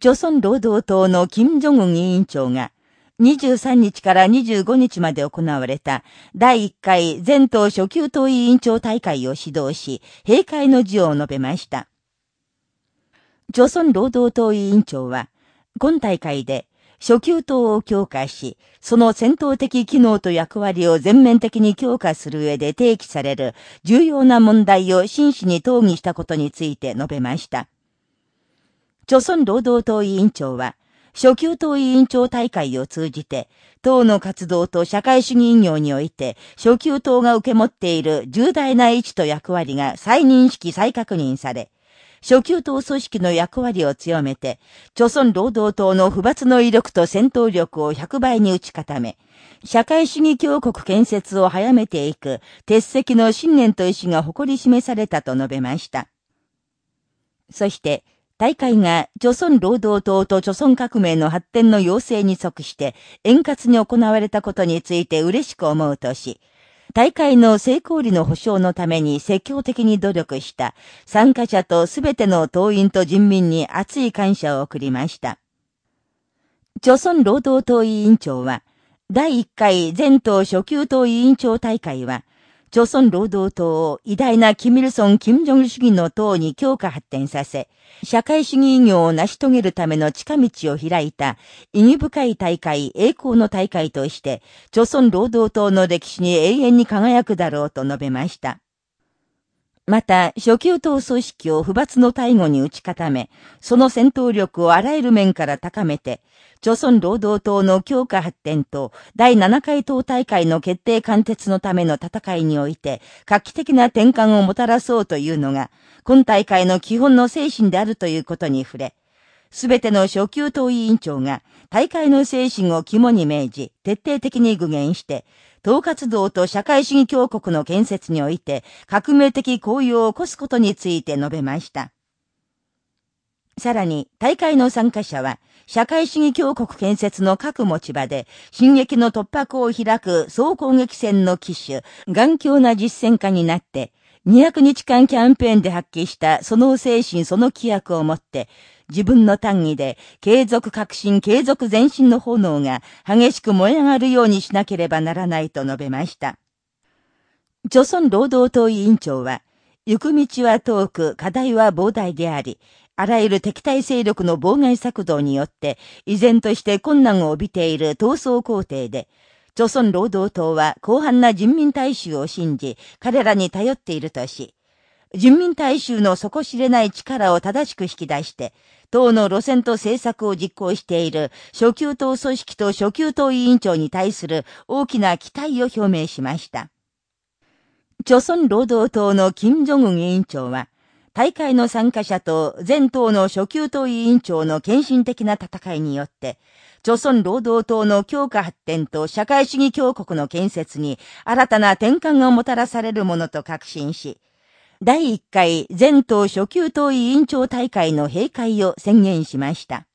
朝鮮労働党の金正恩委員長が、23日から25日まで行われた第1回全党初級党委員長大会を指導し、閉会の辞を述べました。朝鮮労働党委員長は、今大会で初級党を強化し、その戦闘的機能と役割を全面的に強化する上で提起される重要な問題を真摯に討議したことについて述べました。朝鮮労働党委員長は、初級党委員長大会を通じて、党の活動と社会主義業において、初級党が受け持っている重大な位置と役割が再認識再確認され、初級党組織の役割を強めて、朝鮮労働党の不罰の威力と戦闘力を100倍に打ち固め、社会主義強国建設を早めていく、鉄石の信念と意志が誇り示されたと述べました。そして、大会が、朝鮮労働党と朝鮮革命の発展の要請に即して、円滑に行われたことについて嬉しく思うとし、大会の成功率の保障のために積極的に努力した参加者とすべての党員と人民に熱い感謝を送りました。朝鮮労働党委員長は、第1回全党初級党委員長大会は、朝鮮労働党を偉大なキミルソン・キム・ジョン主義の党に強化発展させ、社会主義業を成し遂げるための近道を開いた意義深い大会、栄光の大会として、朝鮮労働党の歴史に永遠に輝くだろうと述べました。また、初級党組織を不罰の対語に打ち固め、その戦闘力をあらゆる面から高めて、朝鮮労働党の強化発展と第7回党大会の決定貫徹のための戦いにおいて、画期的な転換をもたらそうというのが、今大会の基本の精神であるということに触れ、すべての初級党委員長が大会の精神を肝に銘じ、徹底的に具現して、統括道と社会主義強国の建設において革命的行為を起こすことについて述べました。さらに、大会の参加者は、社会主義強国建設の各持ち場で、進撃の突破口を開く総攻撃戦の機種、頑強な実践家になって、200日間キャンペーンで発揮したその精神その規約をもって、自分の単義で継続革新継続前進の炎が激しく燃え上がるようにしなければならないと述べました。朝鮮労働党委員長は、行く道は遠く、課題は膨大であり、あらゆる敵対勢力の妨害策動によって、依然として困難を帯びている闘争工程で、朝鮮労働党は広範な人民大衆を信じ、彼らに頼っているとし、人民大衆の底知れない力を正しく引き出して、党の路線と政策を実行している初級党組織と初級党委員長に対する大きな期待を表明しました。朝鮮労働党の金正恩委員長は、大会の参加者と全党の初級党委員長の献身的な戦いによって、朝鮮労働党の強化発展と社会主義強国の建設に新たな転換がもたらされるものと確信し、第1回全党初級党委員長大会の閉会を宣言しました。